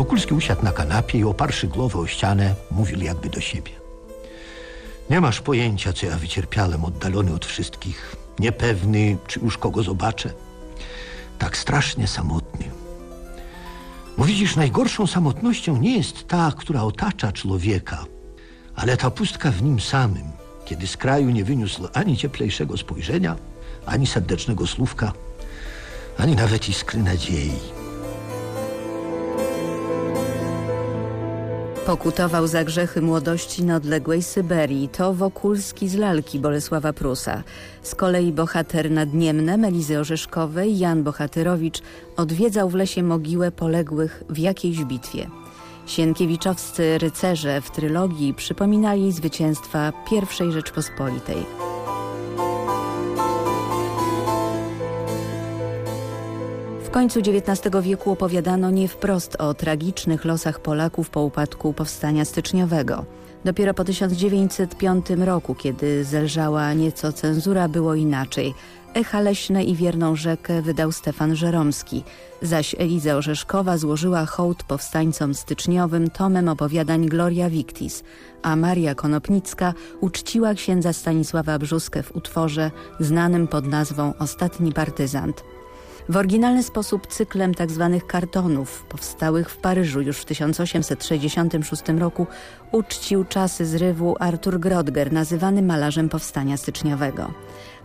Wokulski usiadł na kanapie i oparszy głowę o ścianę, mówił jakby do siebie. Nie masz pojęcia, co ja wycierpiałem, oddalony od wszystkich, niepewny, czy już kogo zobaczę. Tak strasznie samotny. Bo widzisz, najgorszą samotnością nie jest ta, która otacza człowieka, ale ta pustka w nim samym, kiedy z kraju nie wyniósł ani cieplejszego spojrzenia, ani serdecznego słówka, ani nawet iskry nadziei. Pokutował za grzechy młodości na odległej Syberii. To Wokulski z lalki Bolesława Prusa. Z kolei bohater nadniemne Melizy Orzeszkowej, Jan Bohatyrowicz, odwiedzał w lesie mogiłę poległych w jakiejś bitwie. Sienkiewiczowscy rycerze w trylogii przypominali zwycięstwa I Rzeczpospolitej. W końcu XIX wieku opowiadano nie wprost o tragicznych losach Polaków po upadku powstania styczniowego. Dopiero po 1905 roku, kiedy zelżała nieco cenzura, było inaczej. Echa leśne i wierną rzekę wydał Stefan Żeromski, zaś Eliza Orzeszkowa złożyła hołd powstańcom styczniowym tomem opowiadań Gloria Victis, a Maria Konopnicka uczciła księdza Stanisława Brzuskę w utworze znanym pod nazwą Ostatni partyzant. W oryginalny sposób cyklem tzw. Tak kartonów powstałych w Paryżu już w 1866 roku uczcił czasy zrywu Artur Grodger, nazywany malarzem powstania styczniowego.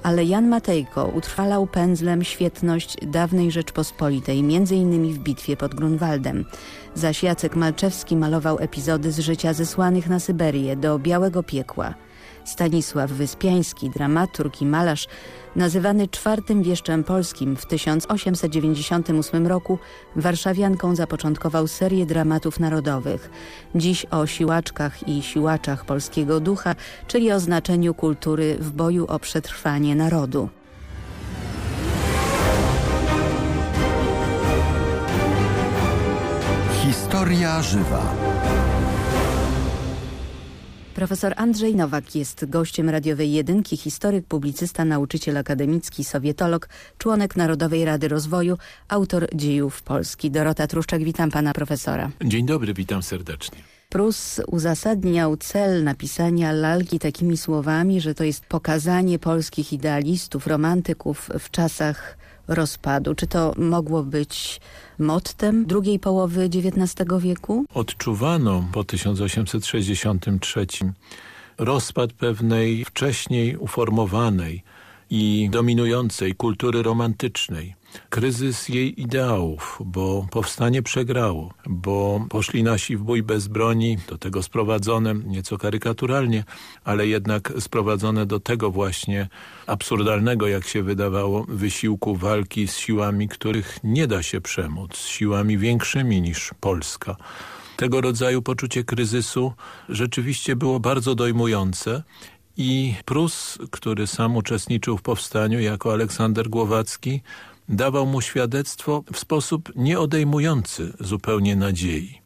Ale Jan Matejko utrwalał pędzlem świetność dawnej Rzeczpospolitej, m.in. w bitwie pod Grunwaldem. Zaś Jacek Malczewski malował epizody z życia zesłanych na Syberię do Białego Piekła – Stanisław Wyspiański, dramaturg i malarz, nazywany czwartym wieszczem polskim w 1898 roku, warszawianką zapoczątkował serię dramatów narodowych. Dziś o siłaczkach i siłaczach polskiego ducha, czyli o znaczeniu kultury w boju o przetrwanie narodu. Historia żywa. Profesor Andrzej Nowak jest gościem radiowej jedynki, historyk, publicysta, nauczyciel akademicki, sowietolog, członek Narodowej Rady Rozwoju, autor dziejów Polski. Dorota Truszczak, witam pana profesora. Dzień dobry, witam serdecznie. Prus uzasadniał cel napisania lalki takimi słowami, że to jest pokazanie polskich idealistów, romantyków w czasach rozpadu. Czy to mogło być mottem drugiej połowy XIX wieku? Odczuwano po 1863 rozpad pewnej wcześniej uformowanej i dominującej kultury romantycznej kryzys jej ideałów, bo powstanie przegrało, bo poszli nasi w bój bez broni, do tego sprowadzone, nieco karykaturalnie, ale jednak sprowadzone do tego właśnie absurdalnego, jak się wydawało, wysiłku walki z siłami, których nie da się przemóc, z siłami większymi niż Polska. Tego rodzaju poczucie kryzysu rzeczywiście było bardzo dojmujące i Prus, który sam uczestniczył w powstaniu jako Aleksander Głowacki, dawał mu świadectwo w sposób nieodejmujący zupełnie nadziei.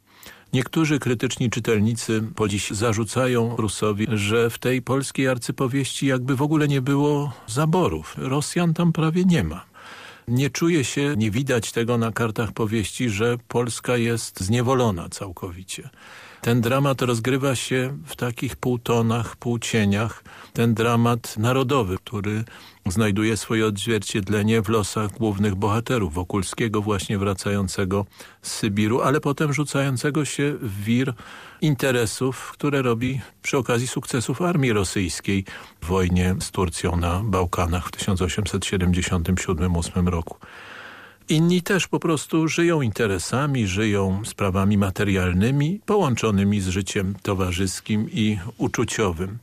Niektórzy krytyczni czytelnicy po dziś zarzucają Rusowi, że w tej polskiej arcypowieści jakby w ogóle nie było zaborów. Rosjan tam prawie nie ma. Nie czuje się, nie widać tego na kartach powieści, że Polska jest zniewolona całkowicie. Ten dramat rozgrywa się w takich półtonach, półcieniach. Ten dramat narodowy, który znajduje swoje odzwierciedlenie w losach głównych bohaterów Wokulskiego właśnie wracającego z Sybiru, ale potem rzucającego się w wir interesów, które robi przy okazji sukcesów armii rosyjskiej w wojnie z Turcją na Bałkanach w 1877-8 roku. Inni też po prostu żyją interesami, żyją sprawami materialnymi połączonymi z życiem towarzyskim i uczuciowym.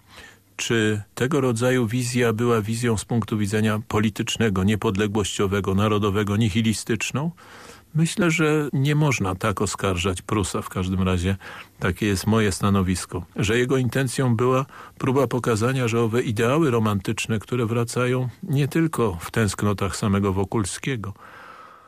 Czy tego rodzaju wizja była wizją z punktu widzenia politycznego, niepodległościowego, narodowego, nihilistyczną? Myślę, że nie można tak oskarżać Prusa, w każdym razie takie jest moje stanowisko, że jego intencją była próba pokazania, że owe ideały romantyczne, które wracają nie tylko w tęsknotach samego Wokulskiego,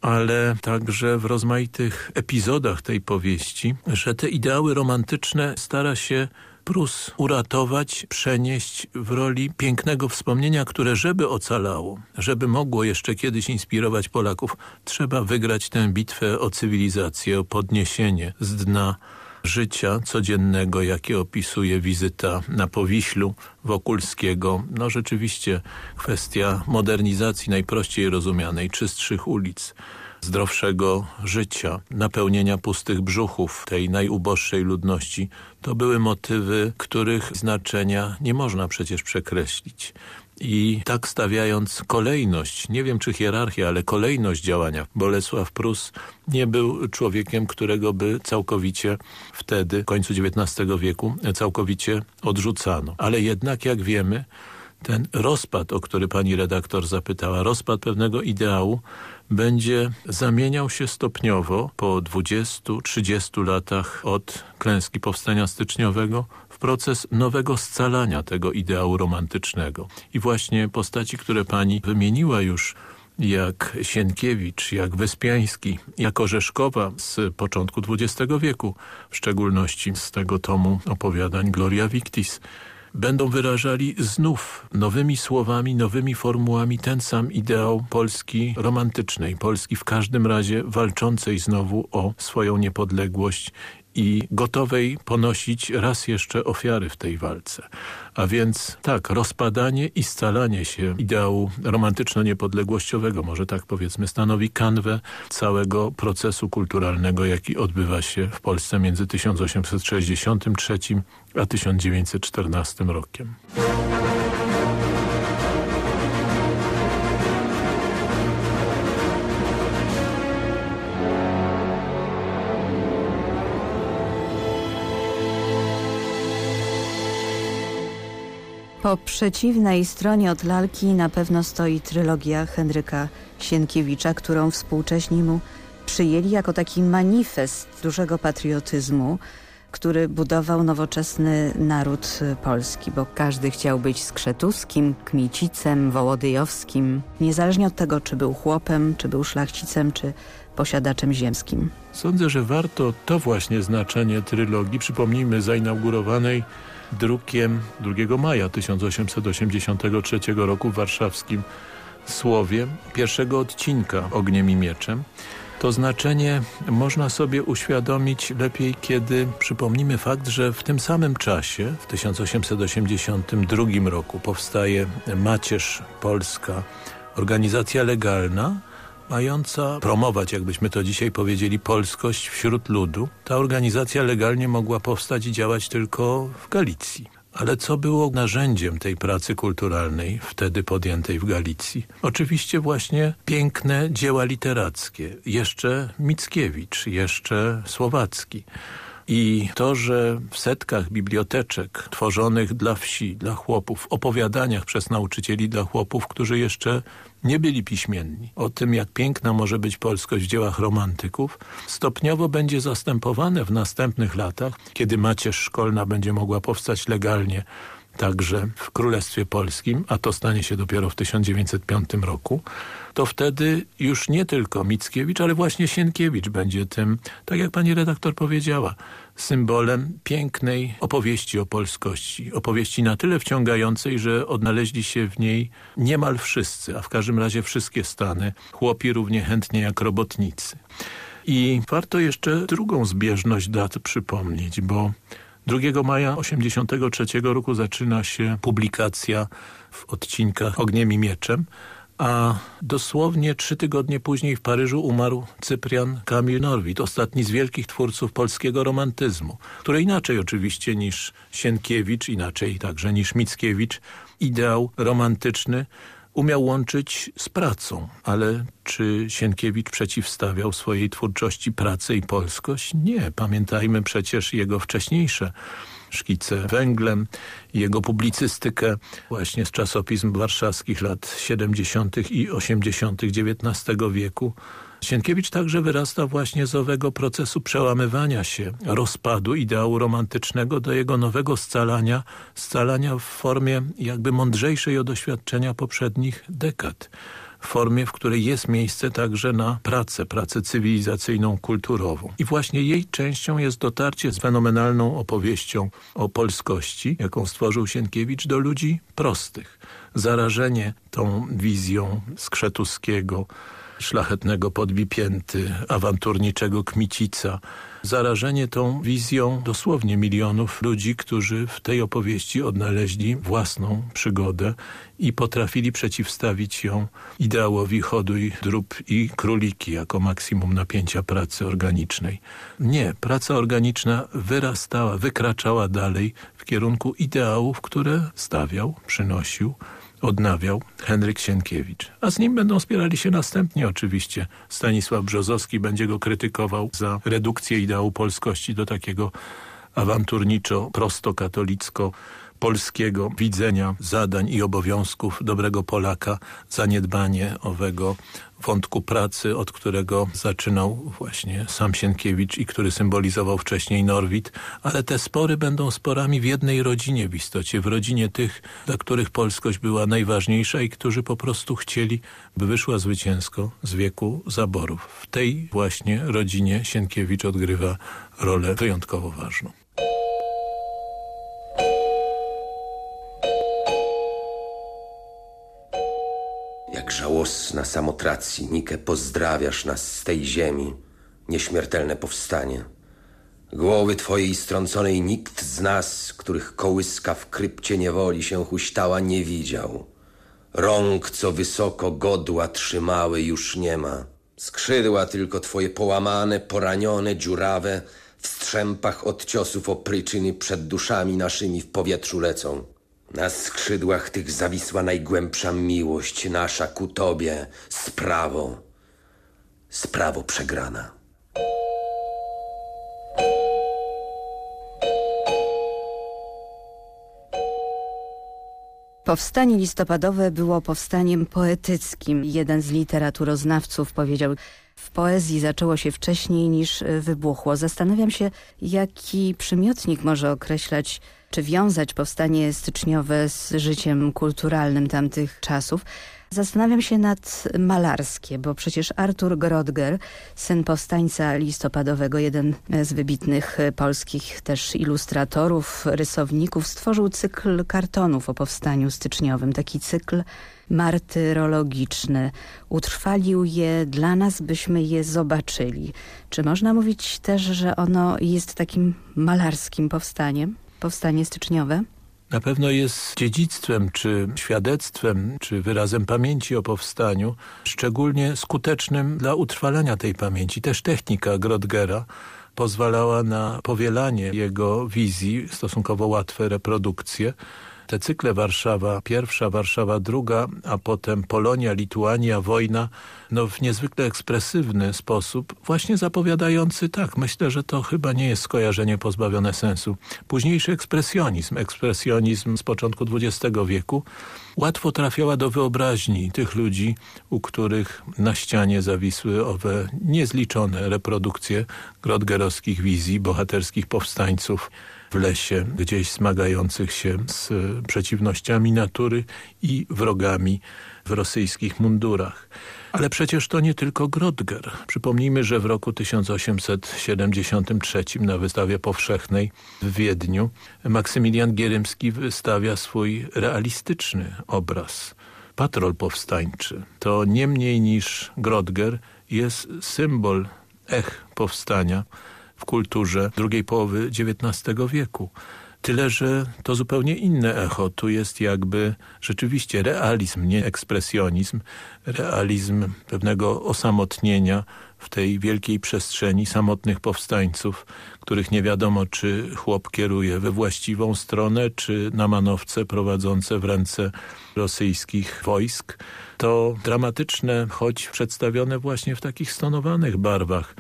ale także w rozmaitych epizodach tej powieści, że te ideały romantyczne stara się Prus uratować, przenieść w roli pięknego wspomnienia, które żeby ocalało, żeby mogło jeszcze kiedyś inspirować Polaków, trzeba wygrać tę bitwę o cywilizację, o podniesienie z dna życia codziennego, jakie opisuje wizyta na Powiślu Wokulskiego. No rzeczywiście kwestia modernizacji najprościej rozumianej, czystszych ulic, zdrowszego życia, napełnienia pustych brzuchów tej najuboższej ludności, to były motywy, których znaczenia nie można przecież przekreślić. I tak stawiając kolejność, nie wiem czy hierarchię, ale kolejność działania, Bolesław Prus nie był człowiekiem, którego by całkowicie wtedy, w końcu XIX wieku, całkowicie odrzucano. Ale jednak, jak wiemy, ten rozpad, o który pani redaktor zapytała, rozpad pewnego ideału, będzie zamieniał się stopniowo po 20-30 latach od klęski powstania styczniowego proces nowego scalania tego ideału romantycznego. I właśnie postaci, które pani wymieniła już, jak Sienkiewicz, jak Wyspiański, jak Orzeszkowa z początku XX wieku, w szczególności z tego tomu opowiadań Gloria Victis, będą wyrażali znów nowymi słowami, nowymi formułami ten sam ideał Polski romantycznej, Polski w każdym razie walczącej znowu o swoją niepodległość i gotowej ponosić raz jeszcze ofiary w tej walce. A więc tak, rozpadanie i scalanie się ideału romantyczno-niepodległościowego, może tak powiedzmy, stanowi kanwę całego procesu kulturalnego, jaki odbywa się w Polsce między 1863 a 1914 rokiem. Po przeciwnej stronie od lalki na pewno stoi trylogia Henryka Sienkiewicza, którą współcześni mu przyjęli jako taki manifest dużego patriotyzmu, który budował nowoczesny naród polski, bo każdy chciał być skrzetuskim, kmiecicem, wołodyjowskim, niezależnie od tego, czy był chłopem, czy był szlachcicem, czy posiadaczem ziemskim. Sądzę, że warto to właśnie znaczenie trylogii, przypomnijmy, zainaugurowanej drukiem 2 maja 1883 roku w warszawskim Słowie, pierwszego odcinka Ogniem i Mieczem. To znaczenie można sobie uświadomić lepiej, kiedy przypomnimy fakt, że w tym samym czasie, w 1882 roku powstaje Macierz Polska, organizacja legalna, mająca promować, jakbyśmy to dzisiaj powiedzieli, polskość wśród ludu. Ta organizacja legalnie mogła powstać i działać tylko w Galicji. Ale co było narzędziem tej pracy kulturalnej wtedy podjętej w Galicji? Oczywiście właśnie piękne dzieła literackie. Jeszcze Mickiewicz, jeszcze Słowacki. I to, że w setkach biblioteczek tworzonych dla wsi, dla chłopów, opowiadaniach przez nauczycieli dla chłopów, którzy jeszcze nie byli piśmienni, o tym jak piękna może być polskość w dziełach romantyków, stopniowo będzie zastępowane w następnych latach, kiedy macierz szkolna będzie mogła powstać legalnie także w Królestwie Polskim, a to stanie się dopiero w 1905 roku, to wtedy już nie tylko Mickiewicz, ale właśnie Sienkiewicz będzie tym, tak jak pani redaktor powiedziała, symbolem pięknej opowieści o polskości. Opowieści na tyle wciągającej, że odnaleźli się w niej niemal wszyscy, a w każdym razie wszystkie stany, chłopi równie chętnie jak robotnicy. I warto jeszcze drugą zbieżność dat przypomnieć, bo 2 maja 1983 roku zaczyna się publikacja w odcinkach Ogniem i Mieczem, a dosłownie trzy tygodnie później w Paryżu umarł Cyprian Kamil Norwid, ostatni z wielkich twórców polskiego romantyzmu, który inaczej oczywiście niż Sienkiewicz, inaczej także niż Mickiewicz, ideał romantyczny umiał łączyć z pracą, ale czy Sienkiewicz przeciwstawiał swojej twórczości pracę i polskość? Nie. Pamiętajmy przecież jego wcześniejsze szkice węglem, jego publicystykę właśnie z czasopism warszawskich lat 70. i 80. XIX wieku. Sienkiewicz także wyrasta właśnie z owego procesu przełamywania się, rozpadu ideału romantycznego do jego nowego scalania, scalania w formie jakby mądrzejszej od doświadczenia poprzednich dekad. Formie, w której jest miejsce także na pracę, pracę cywilizacyjną, kulturową. I właśnie jej częścią jest dotarcie z fenomenalną opowieścią o polskości, jaką stworzył Sienkiewicz do ludzi prostych. Zarażenie tą wizją Skrzetuskiego, szlachetnego podbipięty, awanturniczego Kmicica, zarażenie tą wizją dosłownie milionów ludzi, którzy w tej opowieści odnaleźli własną przygodę i potrafili przeciwstawić ją ideałowi hoduj, drób i króliki jako maksimum napięcia pracy organicznej. Nie, praca organiczna wyrastała, wykraczała dalej w kierunku ideałów, które stawiał, przynosił, odnawiał Henryk Sienkiewicz. A z nim będą spierali się następnie oczywiście. Stanisław Brzozowski będzie go krytykował za redukcję ideału polskości do takiego awanturniczo, prosto katolicko polskiego widzenia zadań i obowiązków dobrego Polaka, zaniedbanie owego wątku pracy, od którego zaczynał właśnie sam Sienkiewicz i który symbolizował wcześniej Norwid, ale te spory będą sporami w jednej rodzinie w istocie, w rodzinie tych, dla których polskość była najważniejsza i którzy po prostu chcieli, by wyszła zwycięsko z wieku zaborów. W tej właśnie rodzinie Sienkiewicz odgrywa rolę wyjątkowo ważną. Żałosna samotracji, Nike, pozdrawiasz nas z tej ziemi, nieśmiertelne powstanie. Głowy twojej strąconej nikt z nas, których kołyska w krypcie niewoli się huśtała, nie widział. Rąk, co wysoko godła trzymały, już nie ma. Skrzydła tylko twoje połamane, poranione, dziurawe, w strzępach od ciosów opryczyny przed duszami naszymi w powietrzu lecą. Na skrzydłach tych zawisła najgłębsza miłość nasza ku Tobie, sprawo, sprawo przegrana. Powstanie listopadowe było powstaniem poetyckim. Jeden z literaturoznawców powiedział, w poezji zaczęło się wcześniej niż wybuchło. Zastanawiam się, jaki przymiotnik może określać czy wiązać powstanie styczniowe z życiem kulturalnym tamtych czasów. Zastanawiam się nad malarskie, bo przecież Artur Grodger, syn powstańca listopadowego, jeden z wybitnych polskich też ilustratorów, rysowników, stworzył cykl kartonów o powstaniu styczniowym. Taki cykl martyrologiczny. Utrwalił je dla nas, byśmy je zobaczyli. Czy można mówić też, że ono jest takim malarskim powstaniem? Powstanie styczniowe? na pewno jest dziedzictwem, czy świadectwem, czy wyrazem pamięci o powstaniu, szczególnie skutecznym dla utrwalania tej pamięci. Też technika Grodgera pozwalała na powielanie jego wizji, stosunkowo łatwe reprodukcje, te cykle Warszawa pierwsza, Warszawa druga, a potem Polonia, Lituania, wojna, no w niezwykle ekspresywny sposób, właśnie zapowiadający tak, myślę, że to chyba nie jest skojarzenie pozbawione sensu. Późniejszy ekspresjonizm, ekspresjonizm z początku XX wieku, łatwo trafiała do wyobraźni tych ludzi, u których na ścianie zawisły owe niezliczone reprodukcje grodgerowskich wizji, bohaterskich powstańców, w lesie, gdzieś zmagających się z przeciwnościami natury i wrogami w rosyjskich mundurach. Ale przecież to nie tylko Grodger. Przypomnijmy, że w roku 1873 na wystawie powszechnej w Wiedniu Maksymilian Gierymski wystawia swój realistyczny obraz. Patrol powstańczy. To nie mniej niż Grodger jest symbol ech powstania, w kulturze drugiej połowy XIX wieku. Tyle, że to zupełnie inne echo. Tu jest jakby rzeczywiście realizm, nie ekspresjonizm. Realizm pewnego osamotnienia w tej wielkiej przestrzeni samotnych powstańców, których nie wiadomo, czy chłop kieruje we właściwą stronę, czy na manowce prowadzące w ręce rosyjskich wojsk. To dramatyczne, choć przedstawione właśnie w takich stonowanych barwach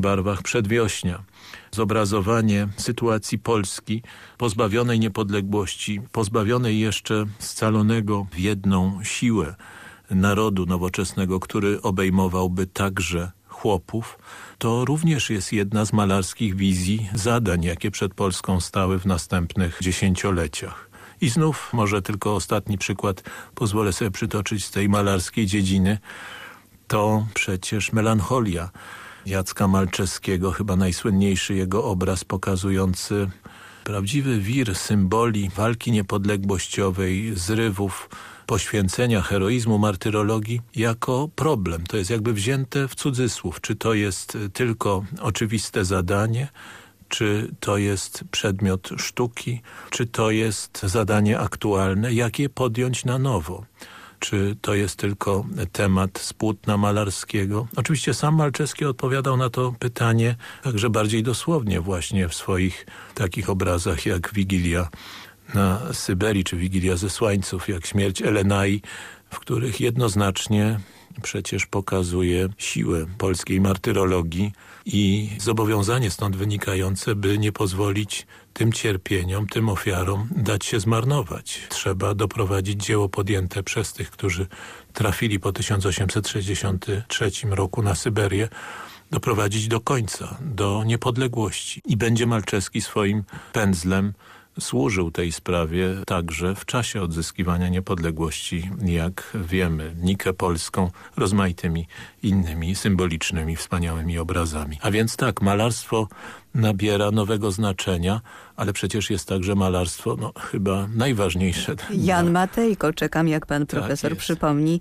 barwach przedwiośnia. Zobrazowanie sytuacji Polski pozbawionej niepodległości, pozbawionej jeszcze scalonego w jedną siłę narodu nowoczesnego, który obejmowałby także chłopów, to również jest jedna z malarskich wizji zadań, jakie przed Polską stały w następnych dziesięcioleciach. I znów może tylko ostatni przykład pozwolę sobie przytoczyć z tej malarskiej dziedziny. To przecież melancholia Jacka Malczewskiego, chyba najsłynniejszy jego obraz pokazujący prawdziwy wir symboli walki niepodległościowej, zrywów, poświęcenia, heroizmu, martyrologii jako problem. To jest jakby wzięte w cudzysłów. Czy to jest tylko oczywiste zadanie, czy to jest przedmiot sztuki, czy to jest zadanie aktualne, jak je podjąć na nowo czy to jest tylko temat z płótna malarskiego. Oczywiście sam Malczewski odpowiadał na to pytanie także bardziej dosłownie właśnie w swoich takich obrazach jak Wigilia na Syberii, czy Wigilia ze Słańców, jak śmierć Elenai, w których jednoznacznie przecież pokazuje siłę polskiej martyrologii i zobowiązanie stąd wynikające, by nie pozwolić tym cierpieniom, tym ofiarom dać się zmarnować. Trzeba doprowadzić dzieło podjęte przez tych, którzy trafili po 1863 roku na Syberię, doprowadzić do końca, do niepodległości. I będzie Malczewski swoim pędzlem służył tej sprawie także w czasie odzyskiwania niepodległości, jak wiemy, Nikę Polską rozmaitymi innymi symbolicznymi, wspaniałymi obrazami. A więc tak, malarstwo nabiera nowego znaczenia, ale przecież jest także malarstwo no, chyba najważniejsze. Jan Matejko, czekam jak pan tak profesor jest. przypomni.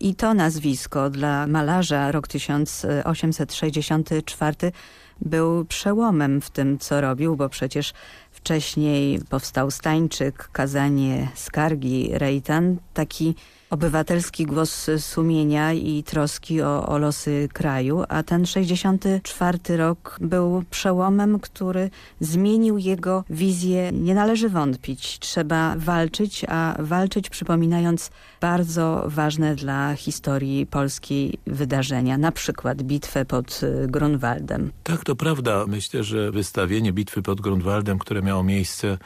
I to nazwisko dla malarza rok 1864 był przełomem w tym, co robił, bo przecież wcześniej powstał Stańczyk, kazanie skargi Rejtan, taki obywatelski głos sumienia i troski o, o, losy kraju, a ten 64 rok był przełomem, który zmienił jego wizję. Nie należy wątpić, trzeba walczyć, a walczyć przypominając bardzo ważne dla historii polskiej wydarzenia, na przykład bitwę pod Grunwaldem. Tak, to prawda. Myślę, że wystawienie bitwy pod Grunwaldem, które miało miejsce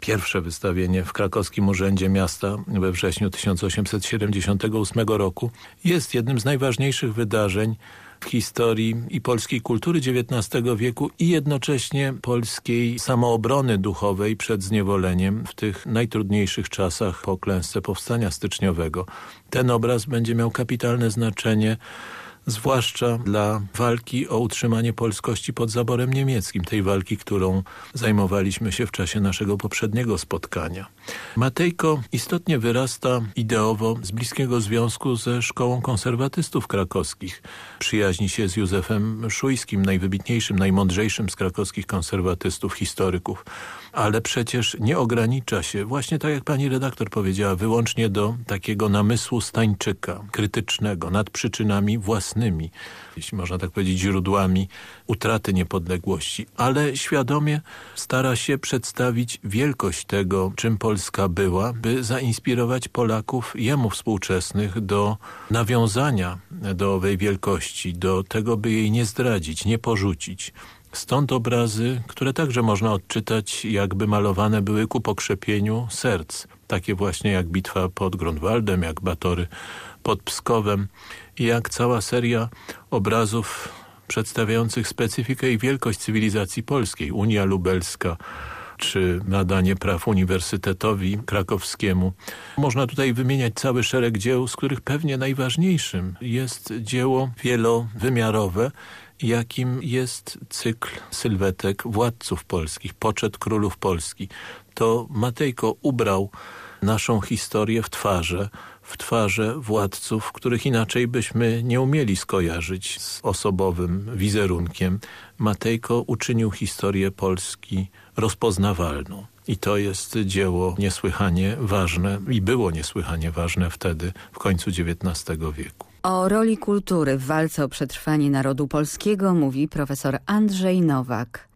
Pierwsze wystawienie w krakowskim Urzędzie Miasta we wrześniu 1878 roku jest jednym z najważniejszych wydarzeń w historii i polskiej kultury XIX wieku i jednocześnie polskiej samoobrony duchowej przed zniewoleniem w tych najtrudniejszych czasach po klęsce powstania styczniowego. Ten obraz będzie miał kapitalne znaczenie zwłaszcza dla walki o utrzymanie polskości pod zaborem niemieckim, tej walki, którą zajmowaliśmy się w czasie naszego poprzedniego spotkania. Matejko istotnie wyrasta ideowo z bliskiego związku ze szkołą konserwatystów krakowskich. Przyjaźni się z Józefem Szujskim, najwybitniejszym, najmądrzejszym z krakowskich konserwatystów, historyków ale przecież nie ogranicza się, właśnie tak jak pani redaktor powiedziała, wyłącznie do takiego namysłu stańczyka, krytycznego, nad przyczynami własnymi, jeśli można tak powiedzieć, źródłami utraty niepodległości, ale świadomie stara się przedstawić wielkość tego, czym Polska była, by zainspirować Polaków, jemu współczesnych, do nawiązania do owej wielkości, do tego, by jej nie zdradzić, nie porzucić. Stąd obrazy, które także można odczytać, jakby malowane były ku pokrzepieniu serc. Takie właśnie jak bitwa pod Grunwaldem, jak batory pod Pskowem i jak cała seria obrazów przedstawiających specyfikę i wielkość cywilizacji polskiej. Unia Lubelska, czy nadanie praw Uniwersytetowi Krakowskiemu. Można tutaj wymieniać cały szereg dzieł, z których pewnie najważniejszym jest dzieło wielowymiarowe, jakim jest cykl sylwetek władców polskich, poczet królów Polski. To Matejko ubrał naszą historię w twarze, w twarze władców, których inaczej byśmy nie umieli skojarzyć z osobowym wizerunkiem. Matejko uczynił historię Polski rozpoznawalną. I to jest dzieło niesłychanie ważne i było niesłychanie ważne wtedy, w końcu XIX wieku. O roli kultury w walce o przetrwanie narodu polskiego mówi profesor Andrzej Nowak.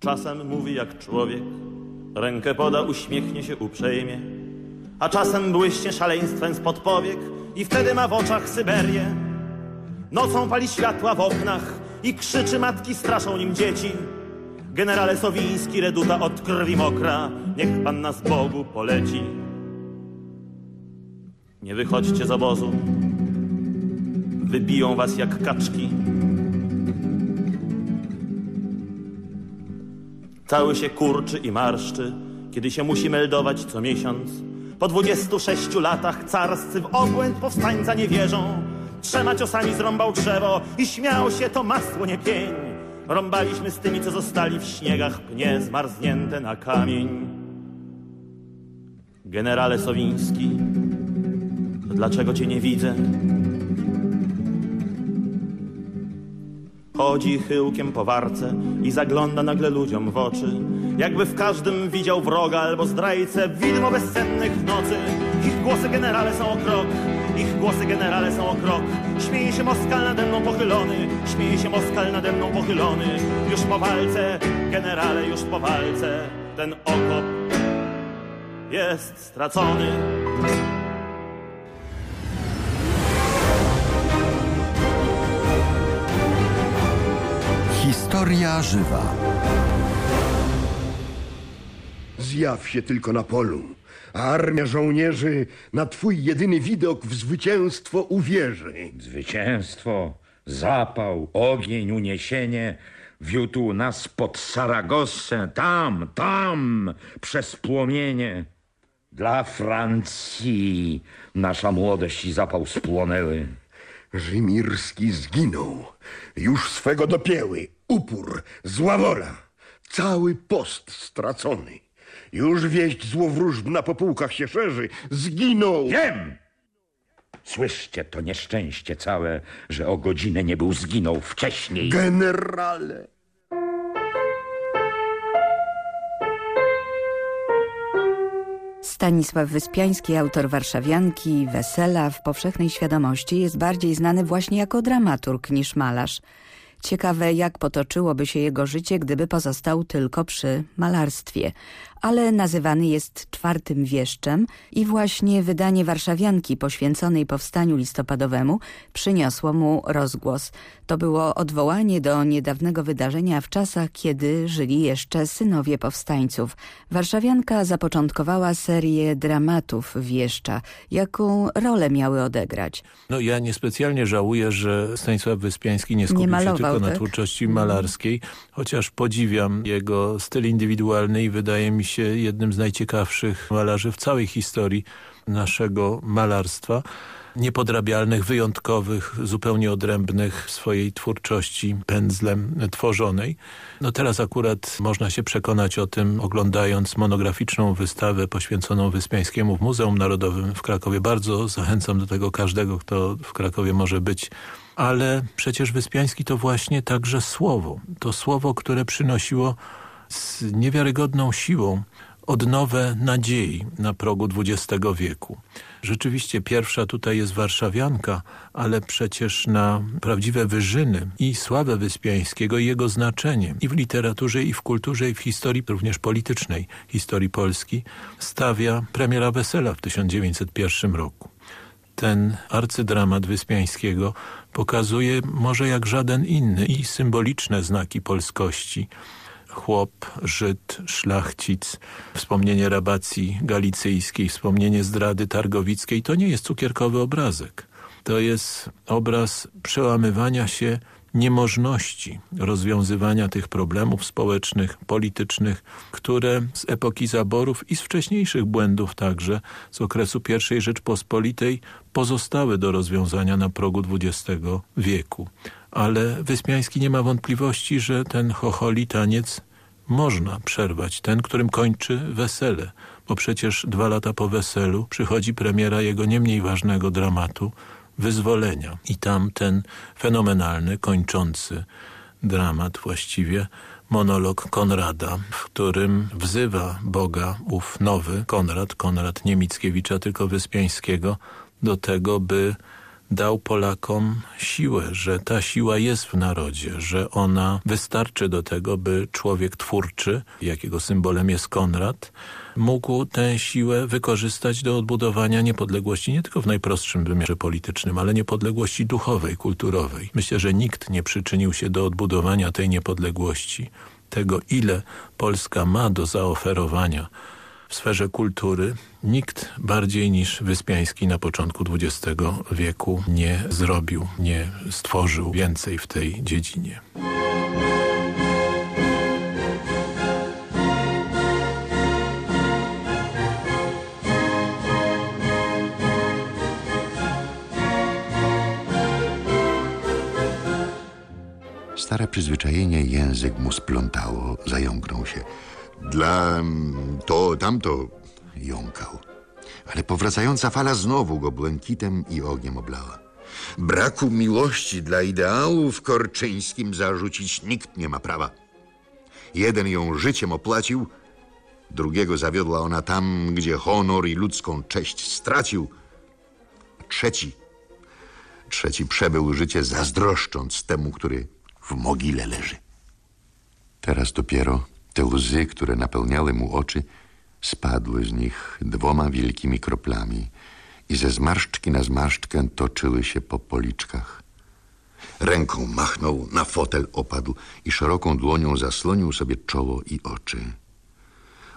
Czasem mówi jak człowiek, rękę poda, uśmiechnie się uprzejmie, a czasem błyśnie szaleństwem spod powiek i wtedy ma w oczach Syberię. Nocą pali światła w oknach i krzyczy matki, straszą nim dzieci. Generale Sowiński, reduta od krwi mokra, niech pan nas Bogu poleci. Nie wychodźcie z obozu, wybiją was jak kaczki. Cały się kurczy i marszczy kiedy się musi meldować co miesiąc. Po 26 latach carscy w obłęd powstańca nie wierzą. Trzema ciosami zrąbał drzewo i śmiał się to masło nie pień. Rąbaliśmy z tymi, co zostali w śniegach pnie zmarznięte na kamień. Generale Sowiński, dlaczego cię nie widzę? Chodzi chyłkiem po warce i zagląda nagle ludziom w oczy. Jakby w każdym widział wroga albo zdrajcę, widmo bezsennych nocy. Ich głosy generale są o krok, ich głosy generale są o krok. Śmieje się Moskal nade mną pochylony, śmieje się Moskal nade mną pochylony. Już po walce, generale, już po walce, ten okop jest stracony. Historia żywa. Zjaw się tylko na polu, a armia żołnierzy na twój jedyny widok w zwycięstwo uwierzy. Zwycięstwo, zapał, ogień, uniesienie wiódł nas pod Saragossę, tam, tam, przez płomienie. Dla Francji nasza młodość i zapał spłonęły. Rzymirski zginął, już swego dopięły, upór, zła wola, cały post stracony. Już wieść złowróżb po półkach się szerzy, zginął. Wiem! Słyszcie to nieszczęście całe, że o godzinę nie był zginął wcześniej. Generale, Stanisław Wyspiański, autor Warszawianki, Wesela w powszechnej świadomości jest bardziej znany właśnie jako dramaturg niż malarz. Ciekawe, jak potoczyłoby się jego życie, gdyby pozostał tylko przy malarstwie. Ale nazywany jest czwartym wieszczem i właśnie wydanie Warszawianki poświęconej powstaniu listopadowemu przyniosło mu rozgłos. To było odwołanie do niedawnego wydarzenia w czasach, kiedy żyli jeszcze synowie powstańców. Warszawianka zapoczątkowała serię dramatów wieszcza. Jaką rolę miały odegrać? No ja niespecjalnie żałuję, że Stanisław Wyspiański nie skupił Nie malował, się tylko na tak? twórczości malarskiej, chociaż podziwiam jego styl indywidualny i wydaje mi się jednym z najciekawszych malarzy w całej historii naszego malarstwa. Niepodrabialnych, wyjątkowych, zupełnie odrębnych w swojej twórczości pędzlem tworzonej. No teraz akurat można się przekonać o tym oglądając monograficzną wystawę poświęconą Wyspiańskiemu w Muzeum Narodowym w Krakowie. Bardzo zachęcam do tego każdego, kto w Krakowie może być ale przecież Wyspiański to właśnie także słowo. To słowo, które przynosiło z niewiarygodną siłą odnowę nadziei na progu XX wieku. Rzeczywiście pierwsza tutaj jest warszawianka, ale przecież na prawdziwe wyżyny i sławę Wyspiańskiego i jego znaczenie i w literaturze, i w kulturze, i w historii również politycznej historii Polski stawia premiera Wesela w 1901 roku ten arcydramat Wyspiańskiego pokazuje może jak żaden inny i symboliczne znaki polskości. Chłop, Żyd, szlachcic, wspomnienie rabacji galicyjskiej, wspomnienie zdrady targowickiej to nie jest cukierkowy obrazek. To jest obraz przełamywania się niemożności rozwiązywania tych problemów społecznych, politycznych, które z epoki zaborów i z wcześniejszych błędów także z okresu I Rzeczpospolitej pozostały do rozwiązania na progu XX wieku. Ale Wyspiański nie ma wątpliwości, że ten chocholi taniec można przerwać, ten, którym kończy wesele, bo przecież dwa lata po weselu przychodzi premiera jego nie mniej ważnego dramatu wyzwolenia. I tam ten fenomenalny, kończący dramat właściwie, monolog Konrada, w którym wzywa Boga ów nowy Konrad, Konrad nie Mickiewicza, tylko Wyspiańskiego, do tego, by dał Polakom siłę, że ta siła jest w narodzie, że ona wystarczy do tego, by człowiek twórczy, jakiego symbolem jest Konrad, mógł tę siłę wykorzystać do odbudowania niepodległości nie tylko w najprostszym wymiarze politycznym, ale niepodległości duchowej, kulturowej. Myślę, że nikt nie przyczynił się do odbudowania tej niepodległości, tego ile Polska ma do zaoferowania sferze kultury nikt bardziej niż Wyspiański na początku XX wieku nie zrobił, nie stworzył więcej w tej dziedzinie. Stare przyzwyczajenie język mu splątało, zająknął się. Dla mm, to, tamto jąkał. Ale powracająca fala znowu go błękitem i ogniem oblała. Braku miłości dla ideałów korczyńskim zarzucić nikt nie ma prawa. Jeden ją życiem opłacił, drugiego zawiodła ona tam, gdzie honor i ludzką cześć stracił. Trzeci, trzeci przebył życie zazdroszcząc temu, który w mogile leży. Teraz dopiero te łzy, które napełniały mu oczy, spadły z nich dwoma wielkimi kroplami i ze zmarszczki na zmarszczkę toczyły się po policzkach. Ręką machnął, na fotel opadł i szeroką dłonią zaslonił sobie czoło i oczy.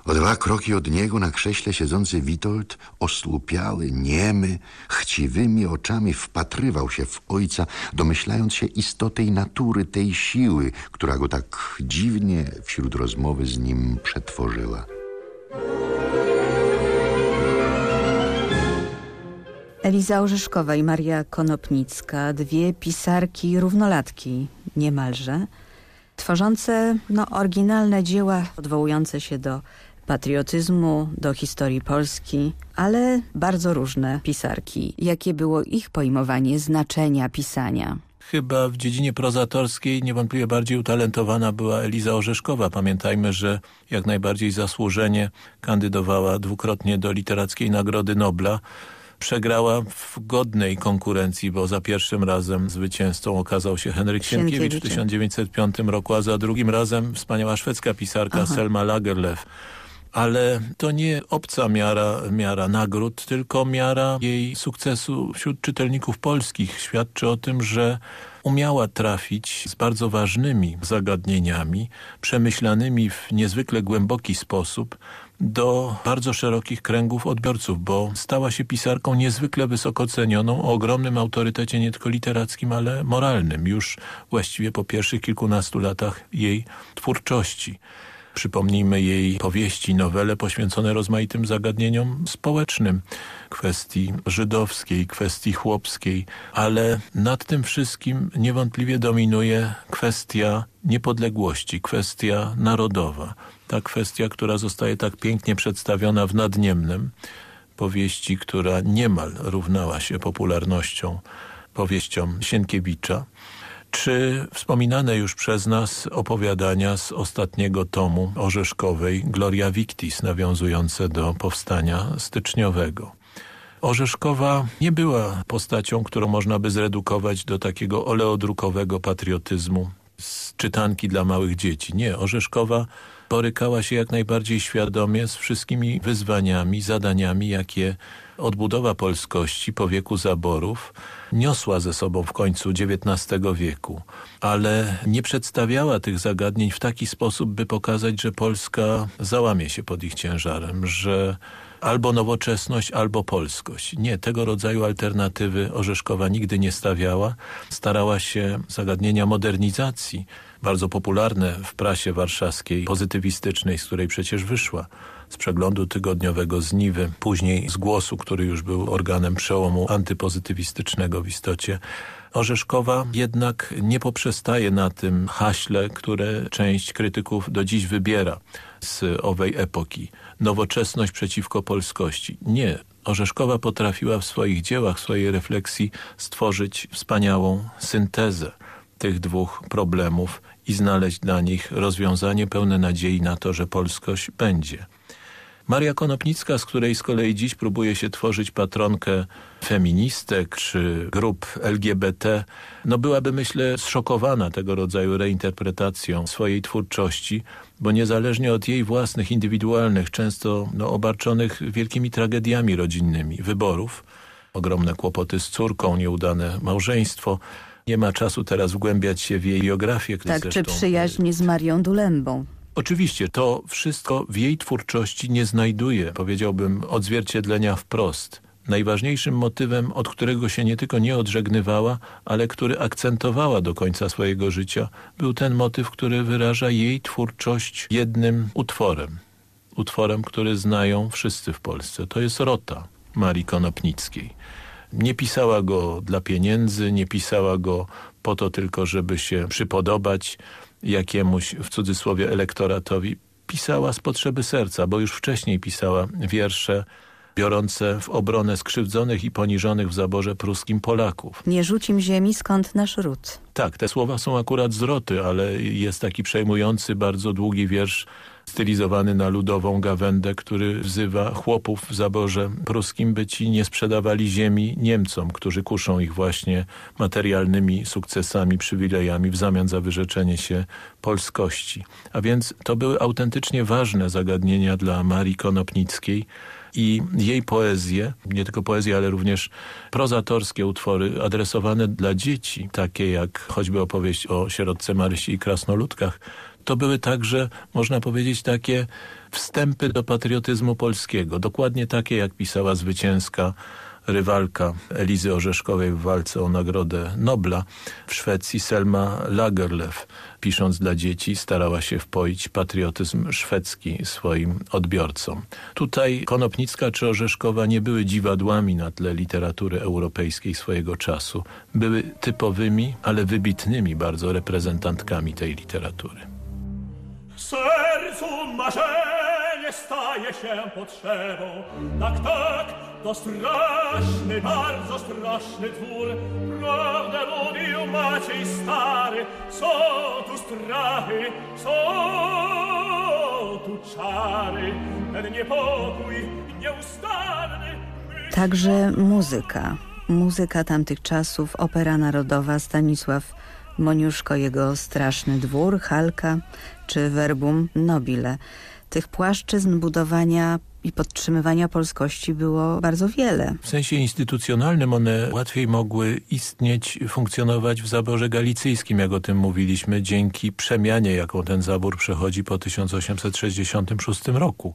O dwa kroki od niego na krześle siedzący Witold, osłupiały, niemy, chciwymi oczami wpatrywał się w ojca, domyślając się istoty i natury tej siły, która go tak dziwnie wśród rozmowy z nim przetworzyła. Eliza Orzeszkowa i Maria Konopnicka, dwie pisarki równolatki niemalże, tworzące no, oryginalne dzieła odwołujące się do patriotyzmu, do historii Polski, ale bardzo różne pisarki. Jakie było ich pojmowanie znaczenia pisania? Chyba w dziedzinie prozatorskiej niewątpliwie bardziej utalentowana była Eliza Orzeszkowa. Pamiętajmy, że jak najbardziej zasłużenie kandydowała dwukrotnie do Literackiej Nagrody Nobla. Przegrała w godnej konkurencji, bo za pierwszym razem zwycięzcą okazał się Henryk Sienkiewicz, w 1905 roku, a za drugim razem wspaniała szwedzka pisarka Aha. Selma Lagerlöf. Ale to nie obca miara, miara nagród, tylko miara jej sukcesu wśród czytelników polskich. Świadczy o tym, że umiała trafić z bardzo ważnymi zagadnieniami, przemyślanymi w niezwykle głęboki sposób do bardzo szerokich kręgów odbiorców, bo stała się pisarką niezwykle wysoko cenioną, o ogromnym autorytecie nie tylko literackim, ale moralnym, już właściwie po pierwszych kilkunastu latach jej twórczości. Przypomnijmy jej powieści, nowele poświęcone rozmaitym zagadnieniom społecznym, kwestii żydowskiej, kwestii chłopskiej, ale nad tym wszystkim niewątpliwie dominuje kwestia niepodległości, kwestia narodowa. Ta kwestia, która zostaje tak pięknie przedstawiona w Nadniemnem, powieści, która niemal równała się popularnością powieściom Sienkiewicza, czy wspominane już przez nas opowiadania z ostatniego tomu Orzeszkowej Gloria Victis, nawiązujące do powstania styczniowego. Orzeszkowa nie była postacią, którą można by zredukować do takiego oleodrukowego patriotyzmu z czytanki dla małych dzieci. Nie, Orzeszkowa borykała się jak najbardziej świadomie z wszystkimi wyzwaniami, zadaniami, jakie odbudowa polskości po wieku zaborów niosła ze sobą w końcu XIX wieku, ale nie przedstawiała tych zagadnień w taki sposób, by pokazać, że Polska załamie się pod ich ciężarem, że albo nowoczesność, albo polskość. Nie, tego rodzaju alternatywy Orzeszkowa nigdy nie stawiała. Starała się zagadnienia modernizacji, bardzo popularne w prasie warszawskiej, pozytywistycznej, z której przecież wyszła, z przeglądu tygodniowego z Niwy, później z Głosu, który już był organem przełomu antypozytywistycznego w istocie. Orzeszkowa jednak nie poprzestaje na tym haśle, które część krytyków do dziś wybiera z owej epoki. Nowoczesność przeciwko polskości. Nie. Orzeszkowa potrafiła w swoich dziełach, w swojej refleksji stworzyć wspaniałą syntezę tych dwóch problemów i znaleźć dla nich rozwiązanie pełne nadziei na to, że polskość będzie. Maria Konopnicka, z której z kolei dziś próbuje się tworzyć patronkę feministek czy grup LGBT, no byłaby myślę zszokowana tego rodzaju reinterpretacją swojej twórczości, bo niezależnie od jej własnych, indywidualnych, często no, obarczonych wielkimi tragediami rodzinnymi, wyborów, ogromne kłopoty z córką, nieudane małżeństwo, nie ma czasu teraz wgłębiać się w jej biografię. Tak, czy zresztą, przyjaźń z Marią Dulembą? Oczywiście, to wszystko w jej twórczości nie znajduje, powiedziałbym, odzwierciedlenia wprost. Najważniejszym motywem, od którego się nie tylko nie odżegnywała, ale który akcentowała do końca swojego życia, był ten motyw, który wyraża jej twórczość jednym utworem. Utworem, który znają wszyscy w Polsce. To jest Rota Marii Konopnickiej. Nie pisała go dla pieniędzy, nie pisała go po to tylko, żeby się przypodobać jakiemuś, w cudzysłowie, elektoratowi. Pisała z potrzeby serca, bo już wcześniej pisała wiersze biorące w obronę skrzywdzonych i poniżonych w zaborze pruskim Polaków. Nie rzucim ziemi, skąd nasz ród. Tak, te słowa są akurat zwroty, ale jest taki przejmujący, bardzo długi wiersz stylizowany na ludową gawędę, który wzywa chłopów w zaborze pruskim, by ci nie sprzedawali ziemi Niemcom, którzy kuszą ich właśnie materialnymi sukcesami, przywilejami w zamian za wyrzeczenie się polskości. A więc to były autentycznie ważne zagadnienia dla Marii Konopnickiej, i jej poezję, nie tylko poezję, ale również prozatorskie utwory adresowane dla dzieci, takie jak choćby opowieść o sierotce Marysi i krasnoludkach, to były także, można powiedzieć, takie wstępy do patriotyzmu polskiego. Dokładnie takie, jak pisała zwycięska rywalka Elizy Orzeszkowej w walce o Nagrodę Nobla w Szwecji Selma Lagerlöf, pisząc dla dzieci, starała się wpoić patriotyzm szwedzki swoim odbiorcom. Tutaj Konopnicka czy Orzeszkowa nie były dziwadłami na tle literatury europejskiej swojego czasu. Były typowymi, ale wybitnymi bardzo reprezentantkami tej literatury. Sercu marzenie staje się potrzebą, tak, tak, to straszny, bardzo straszny twór. Prawdę mówił Maciej stary, są tu strachy, są tu czary. Ten niepokój nieustanny... Także muzyka. Muzyka tamtych czasów, opera narodowa, Stanisław Moniuszko, jego Straszny Dwór, Halka czy Verbum Nobile. Tych płaszczyzn budowania i podtrzymywania polskości było bardzo wiele. W sensie instytucjonalnym one łatwiej mogły istnieć, funkcjonować w zaborze galicyjskim, jak o tym mówiliśmy, dzięki przemianie, jaką ten zabór przechodzi po 1866 roku.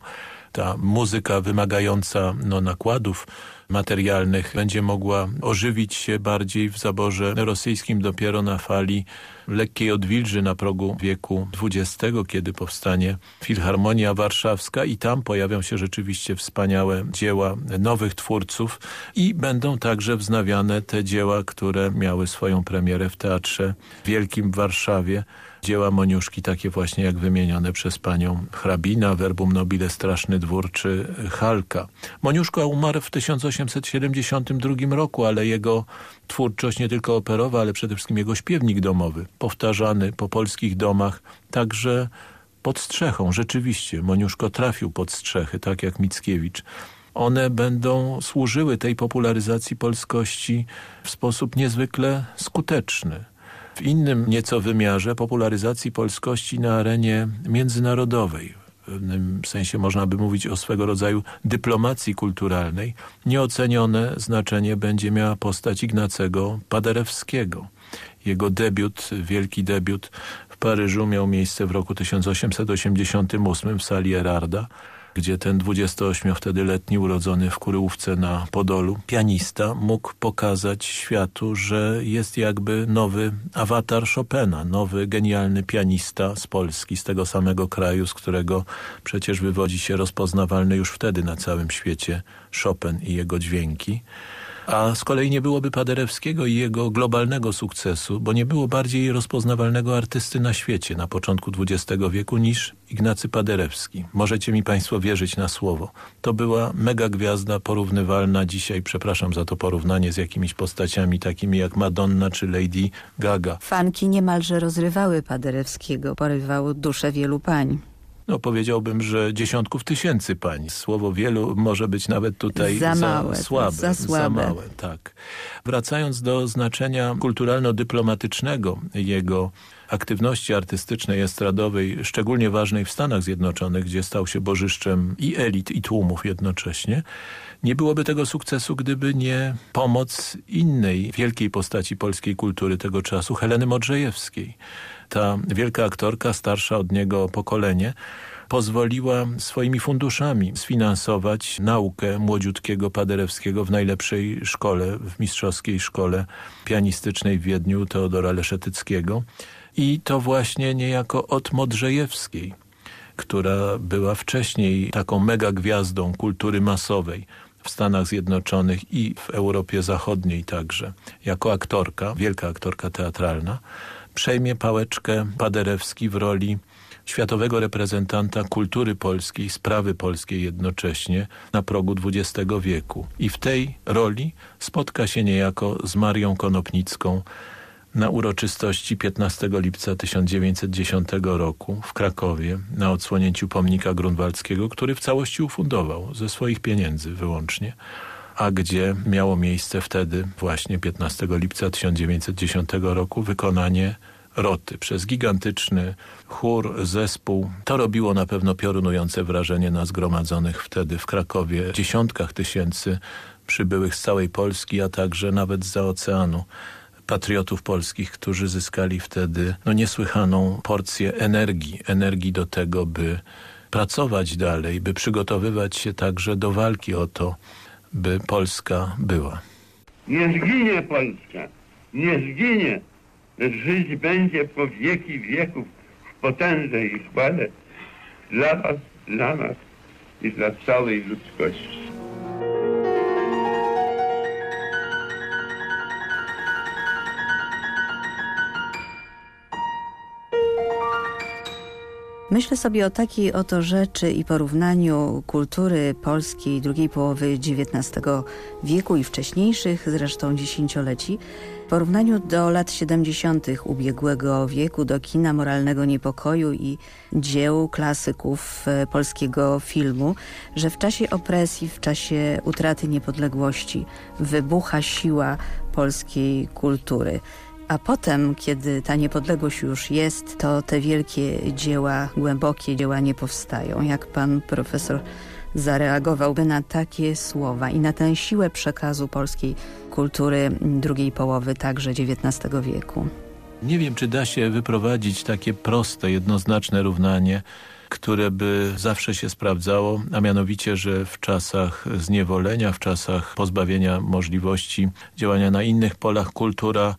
Ta muzyka wymagająca no, nakładów materialnych będzie mogła ożywić się bardziej w zaborze rosyjskim dopiero na fali lekkiej odwilży na progu wieku XX, kiedy powstanie Filharmonia Warszawska i tam pojawią się rzeczywiście wspaniałe dzieła nowych twórców i będą także wznawiane te dzieła, które miały swoją premierę w Teatrze Wielkim w Warszawie dzieła Moniuszki, takie właśnie jak wymienione przez panią hrabina, Verbum Nobile, Straszny Dwór czy Halka. Moniuszko umarł w 1872 roku, ale jego twórczość nie tylko operowa, ale przede wszystkim jego śpiewnik domowy, powtarzany po polskich domach, także pod strzechą. Rzeczywiście, Moniuszko trafił pod strzechy, tak jak Mickiewicz one będą służyły tej popularyzacji polskości w sposób niezwykle skuteczny w innym nieco wymiarze popularyzacji polskości na arenie międzynarodowej. W pewnym sensie można by mówić o swego rodzaju dyplomacji kulturalnej. Nieocenione znaczenie będzie miała postać Ignacego Paderewskiego. Jego debiut, wielki debiut w Paryżu miał miejsce w roku 1888 w sali Erarda gdzie ten 28 wtedy letni urodzony w Kuryłówce na Podolu pianista mógł pokazać światu, że jest jakby nowy awatar Chopina, nowy genialny pianista z Polski, z tego samego kraju, z którego przecież wywodzi się rozpoznawalny już wtedy na całym świecie Chopin i jego dźwięki. A z kolei nie byłoby Paderewskiego i jego globalnego sukcesu, bo nie było bardziej rozpoznawalnego artysty na świecie na początku XX wieku niż Ignacy Paderewski. Możecie mi Państwo wierzyć na słowo. To była mega gwiazda porównywalna dzisiaj, przepraszam za to porównanie z jakimiś postaciami takimi jak Madonna czy Lady Gaga. Fanki niemalże rozrywały Paderewskiego, porywały duszę wielu pań. No powiedziałbym, że dziesiątków tysięcy pań. Słowo wielu może być nawet tutaj za, małe, za słabe. Za, słabe. za małe, tak. Wracając do znaczenia kulturalno-dyplomatycznego jego aktywności artystycznej, estradowej, szczególnie ważnej w Stanach Zjednoczonych, gdzie stał się bożyszczem i elit, i tłumów jednocześnie, nie byłoby tego sukcesu, gdyby nie pomoc innej wielkiej postaci polskiej kultury tego czasu, Heleny Modrzejewskiej ta wielka aktorka, starsza od niego pokolenie, pozwoliła swoimi funduszami sfinansować naukę młodziutkiego Paderewskiego w najlepszej szkole, w mistrzowskiej szkole pianistycznej w Wiedniu Teodora Leszetyckiego. I to właśnie niejako od Modrzejewskiej, która była wcześniej taką mega gwiazdą kultury masowej w Stanach Zjednoczonych i w Europie Zachodniej także, jako aktorka, wielka aktorka teatralna, przejmie pałeczkę Paderewski w roli światowego reprezentanta kultury polskiej, sprawy polskiej jednocześnie na progu XX wieku. I w tej roli spotka się niejako z Marią Konopnicką na uroczystości 15 lipca 1910 roku w Krakowie na odsłonięciu pomnika grunwaldzkiego, który w całości ufundował ze swoich pieniędzy wyłącznie a gdzie miało miejsce wtedy właśnie 15 lipca 1910 roku wykonanie roty przez gigantyczny chór, zespół. To robiło na pewno piorunujące wrażenie na zgromadzonych wtedy w Krakowie dziesiątkach tysięcy przybyłych z całej Polski, a także nawet z oceanu patriotów polskich, którzy zyskali wtedy no, niesłychaną porcję energii, energii do tego, by pracować dalej, by przygotowywać się także do walki o to, by Polska była. Nie zginie Polska, nie zginie, żyć będzie po wieki wieków w potędze i chwale dla was, dla nas i dla całej ludzkości. Myślę sobie o takiej oto rzeczy i porównaniu kultury polskiej drugiej połowy XIX wieku i wcześniejszych zresztą dziesięcioleci, porównaniu do lat 70. ubiegłego wieku, do kina moralnego niepokoju i dzieł klasyków e, polskiego filmu, że w czasie opresji, w czasie utraty niepodległości wybucha siła polskiej kultury. A potem, kiedy ta niepodległość już jest, to te wielkie dzieła, głębokie dzieła nie powstają. Jak pan profesor zareagowałby na takie słowa i na tę siłę przekazu polskiej kultury drugiej połowy także XIX wieku? Nie wiem, czy da się wyprowadzić takie proste, jednoznaczne równanie, które by zawsze się sprawdzało, a mianowicie, że w czasach zniewolenia, w czasach pozbawienia możliwości działania na innych polach kultura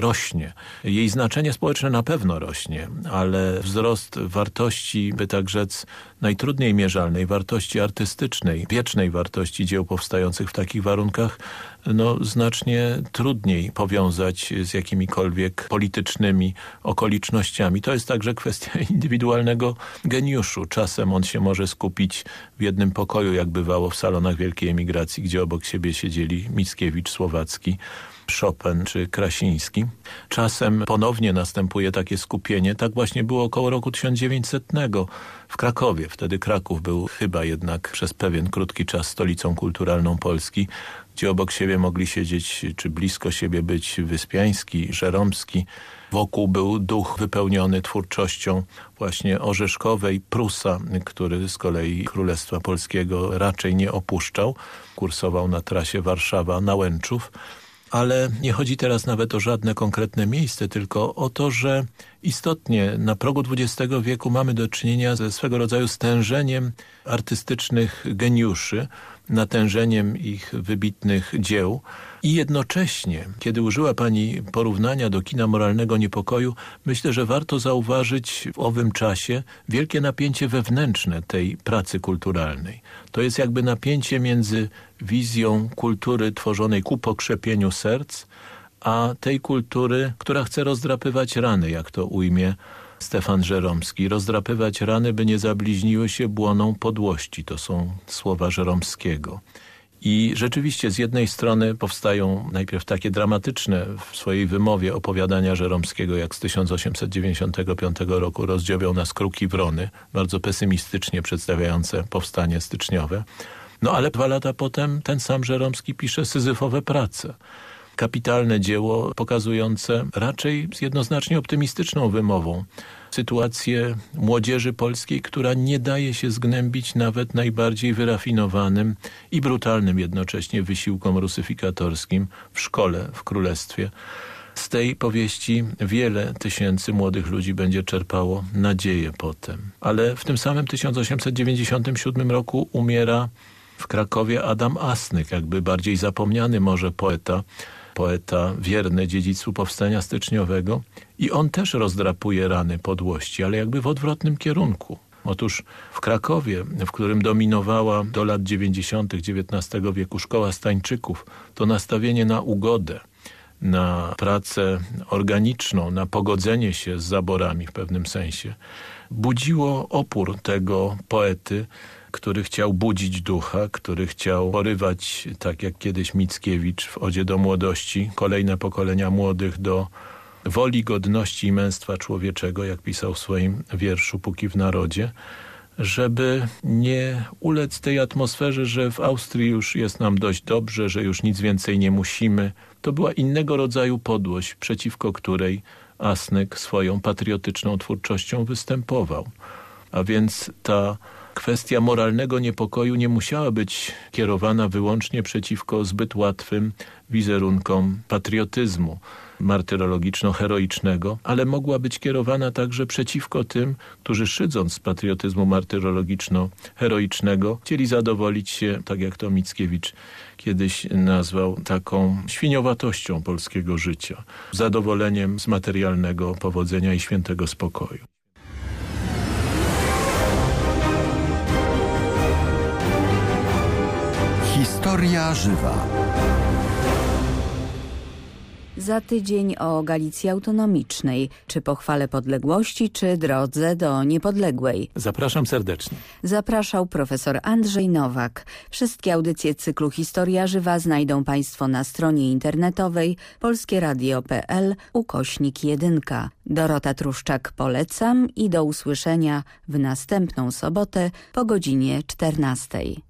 rośnie. Jej znaczenie społeczne na pewno rośnie, ale wzrost wartości, by tak rzec, najtrudniej mierzalnej, wartości artystycznej, wiecznej wartości dzieł powstających w takich warunkach, no znacznie trudniej powiązać z jakimikolwiek politycznymi okolicznościami. To jest także kwestia indywidualnego geniuszu. Czasem on się może skupić w jednym pokoju, jak bywało w salonach wielkiej emigracji, gdzie obok siebie siedzieli Mickiewicz, Słowacki, Chopin czy Krasiński. Czasem ponownie następuje takie skupienie. Tak właśnie było około roku 1900 w Krakowie. Wtedy Kraków był chyba jednak przez pewien krótki czas stolicą kulturalną Polski, gdzie obok siebie mogli siedzieć, czy blisko siebie być Wyspiański, Żeromski. Wokół był duch wypełniony twórczością właśnie Orzeszkowej, Prusa, który z kolei Królestwa Polskiego raczej nie opuszczał. Kursował na trasie Warszawa-Nałęczów ale nie chodzi teraz nawet o żadne konkretne miejsce, tylko o to, że istotnie na progu XX wieku mamy do czynienia ze swego rodzaju stężeniem artystycznych geniuszy, natężeniem ich wybitnych dzieł i jednocześnie, kiedy użyła Pani porównania do kina moralnego niepokoju, myślę, że warto zauważyć w owym czasie wielkie napięcie wewnętrzne tej pracy kulturalnej. To jest jakby napięcie między wizją kultury tworzonej ku pokrzepieniu serc, a tej kultury, która chce rozdrapywać rany, jak to ujmie Stefan Żeromski. Rozdrapywać rany, by nie zabliźniły się błoną podłości. To są słowa Żeromskiego. I rzeczywiście z jednej strony powstają najpierw takie dramatyczne w swojej wymowie opowiadania Żeromskiego, jak z 1895 roku rozdziobią nas kruki wrony, bardzo pesymistycznie przedstawiające powstanie styczniowe. No ale dwa lata potem ten sam Żeromski pisze syzyfowe prace kapitalne dzieło pokazujące raczej z jednoznacznie optymistyczną wymową sytuację młodzieży polskiej, która nie daje się zgnębić nawet najbardziej wyrafinowanym i brutalnym jednocześnie wysiłkom rusyfikatorskim w szkole, w królestwie. Z tej powieści wiele tysięcy młodych ludzi będzie czerpało nadzieję potem. Ale w tym samym 1897 roku umiera w Krakowie Adam Asnyk, jakby bardziej zapomniany może poeta, poeta wierny dziedzictwu powstania styczniowego i on też rozdrapuje rany podłości, ale jakby w odwrotnym kierunku. Otóż w Krakowie, w którym dominowała do lat 90. XIX wieku szkoła stańczyków, to nastawienie na ugodę, na pracę organiczną, na pogodzenie się z zaborami w pewnym sensie, budziło opór tego poety, który chciał budzić ducha, który chciał porywać, tak jak kiedyś Mickiewicz w Odzie do Młodości, kolejne pokolenia młodych do woli, godności i męstwa człowieczego, jak pisał w swoim wierszu Póki w narodzie, żeby nie ulec tej atmosferze, że w Austrii już jest nam dość dobrze, że już nic więcej nie musimy. To była innego rodzaju podłość, przeciwko której Asnyk swoją patriotyczną twórczością występował. A więc ta kwestia moralnego niepokoju nie musiała być kierowana wyłącznie przeciwko zbyt łatwym wizerunkom patriotyzmu martyrologiczno-heroicznego, ale mogła być kierowana także przeciwko tym, którzy szydząc z patriotyzmu martyrologiczno-heroicznego chcieli zadowolić się, tak jak to Mickiewicz kiedyś nazwał, taką świniowatością polskiego życia, zadowoleniem z materialnego powodzenia i świętego spokoju. Historia żywa. Za tydzień o Galicji Autonomicznej, czy pochwale podległości, czy drodze do niepodległej. Zapraszam serdecznie. Zapraszał profesor Andrzej Nowak. Wszystkie audycje cyklu Historia Żywa znajdą Państwo na stronie internetowej polskieradio.pl ukośnik 1. Dorota Truszczak polecam i do usłyszenia w następną sobotę po godzinie 14.